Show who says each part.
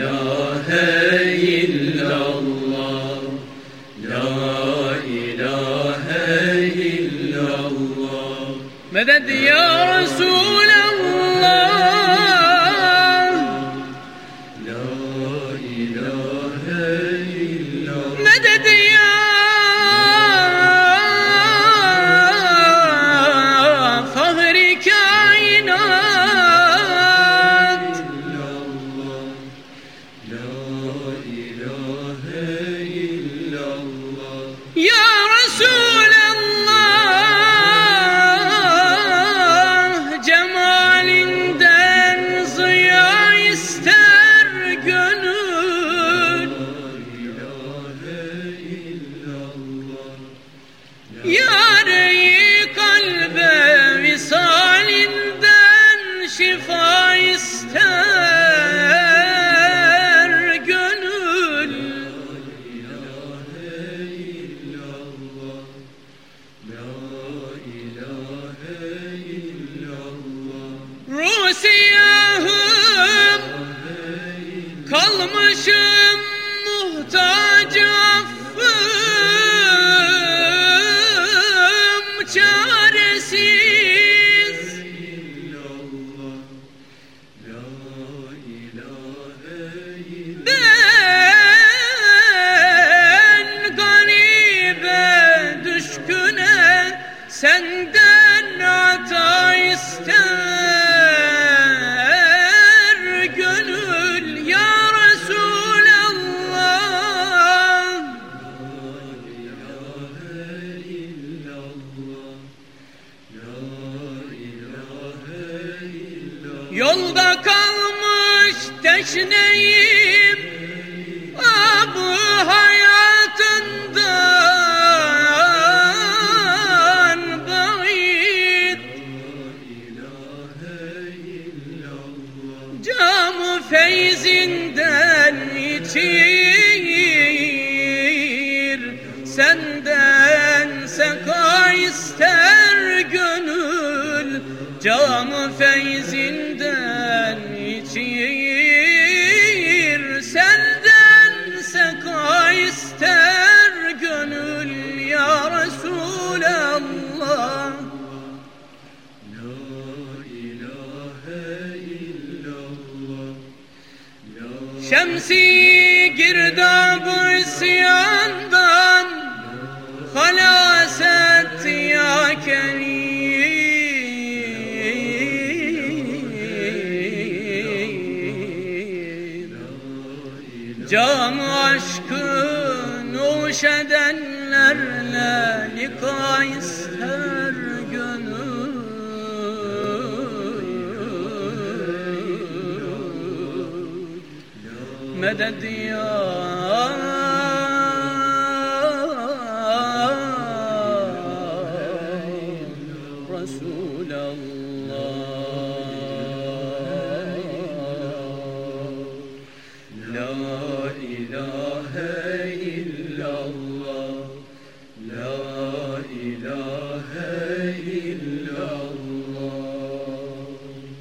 Speaker 1: ilahe illallah La ilahe illallah
Speaker 2: Medet ya Resulallah
Speaker 1: La
Speaker 2: Kalmışım muhtaç affım Çaresiz. Ben garibe düşküne Senden Yolda kalmış teşneyim Abu hayatından bayit Camı feyzinden içir Senden seka ister Camı feyzinden içir Senden seka ister gönül Ya Resulallah. Şemsi girdabı isyandan Halaset Cam aşkı nuş edenlerle Lika ister gönül. Medet ya